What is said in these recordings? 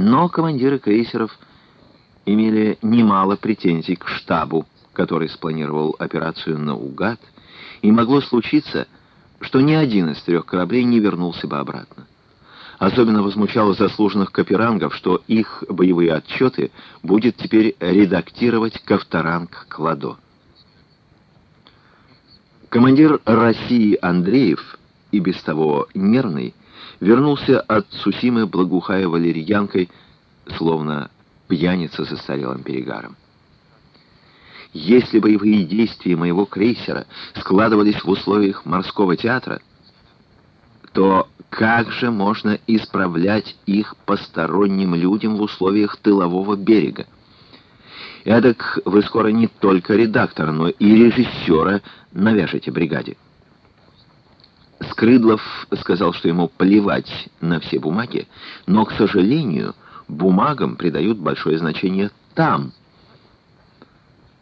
Но командиры крейсеров имели немало претензий к штабу, который спланировал операцию наугад, и могло случиться, что ни один из трех кораблей не вернулся бы обратно. Особенно возмущало заслуженных каперангов, что их боевые отчеты будет теперь редактировать Ковторанг Кладо. Командир России Андреев, и без того нервный, вернулся от Сусимы благоухая валерьянкой, словно пьяница за старелым перегаром. Если боевые действия моего крейсера складывались в условиях морского театра, то как же можно исправлять их посторонним людям в условиях тылового берега? Эдак вы скоро не только редактора, но и режиссера навяжете бригаде. Скрыдлов сказал, что ему плевать на все бумаги, но, к сожалению, бумагам придают большое значение там,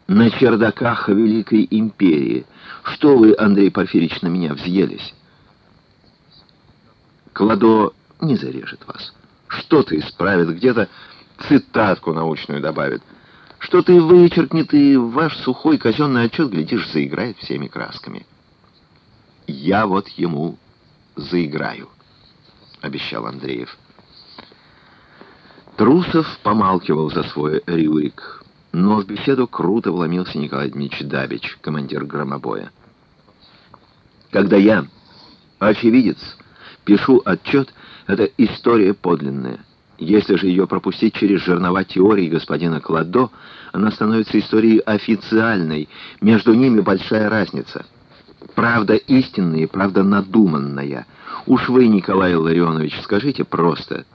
на чердаках Великой Империи. Что вы, Андрей Порфирьевич, на меня взъелись? Кладо не зарежет вас. Что-то исправит, где-то цитатку научную добавит. Что-то вычеркнет, и ваш сухой казенный отчет, глядишь, заиграет всеми красками. Я вот ему заиграю, обещал Андреев. Трусов помалкивал за свой рюрик, но в беседу круто вломился Николай Дмитриевич Дабич, командир громобоя. Когда я, очевидец, пишу отчет, это история подлинная. Если же ее пропустить через жернова теории господина Кладо, она становится историей официальной, между ними большая разница — Правда истинная правда надуманная. Уж вы, Николай Ларионович, скажите просто.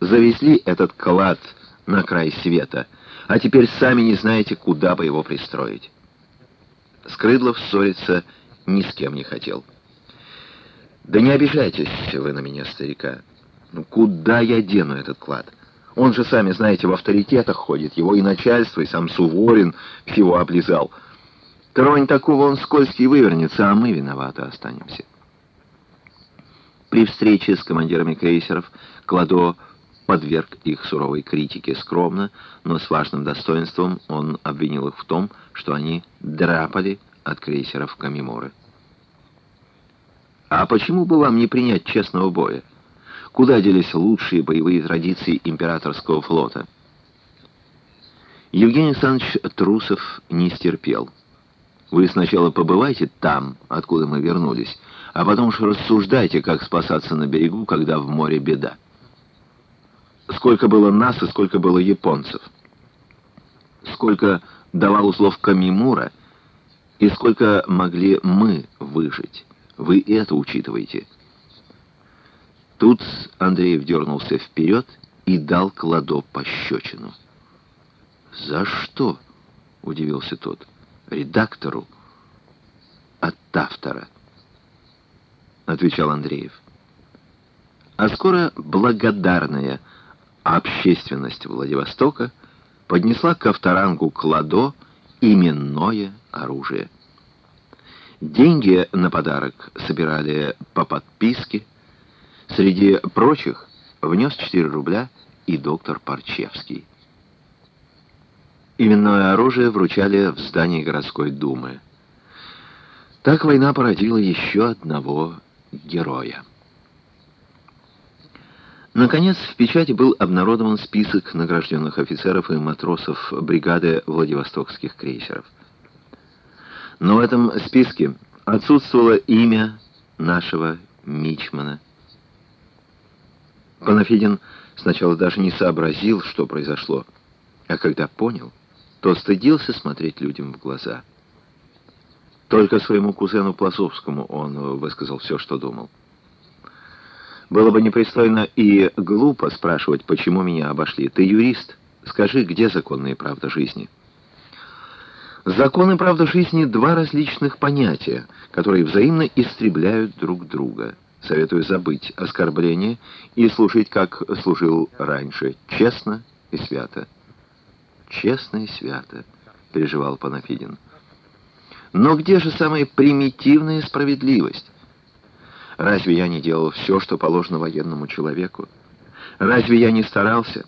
Завезли этот клад на край света, а теперь сами не знаете, куда бы его пристроить. Скрыдлов ссориться ни с кем не хотел. «Да не обижайтесь вы на меня, старика. Ну, куда я дену этот клад? Он же, сами знаете, в авторитетах ходит. Его и начальство, и сам Суворин всего облизал». Тронь такого, он скользкий вывернется, а мы виноваты останемся. При встрече с командирами крейсеров Кладо подверг их суровой критике скромно, но с важным достоинством он обвинил их в том, что они драпали от крейсеров Камиморы. «А почему бы вам не принять честного боя? Куда делись лучшие боевые традиции императорского флота?» Евгений Александрович Трусов не стерпел. Вы сначала побывайте там, откуда мы вернулись, а потом уж рассуждайте, как спасаться на берегу, когда в море беда. Сколько было нас и сколько было японцев. Сколько давал услов Камимура и сколько могли мы выжить. Вы это учитываете. Тут Андреев дернулся вперед и дал Кладо пощечину. «За что?» — удивился тот редактору от автора, отвечал Андреев. А скоро благодарная общественность Владивостока поднесла к авторангу Кладо именное оружие. Деньги на подарок собирали по подписке. Среди прочих внес 4 рубля и доктор Парчевский. Именное оружие вручали в здании городской думы. Так война породила еще одного героя. Наконец, в печати был обнародован список награжденных офицеров и матросов бригады Владивостокских крейсеров. Но в этом списке отсутствовало имя нашего мичмана. Панафидин сначала даже не сообразил, что произошло, а когда понял то стыдился смотреть людям в глаза. Только своему кузену Пласовскому он высказал все, что думал. Было бы непристойно и глупо спрашивать, почему меня обошли. Ты юрист, скажи, где законная правда жизни? Закон и правда жизни — два различных понятия, которые взаимно истребляют друг друга. Советую забыть оскорбление и служить, как служил раньше, честно и свято честно и свято», — переживал Панафидин. «Но где же самая примитивная справедливость? Разве я не делал все, что положено военному человеку? Разве я не старался?»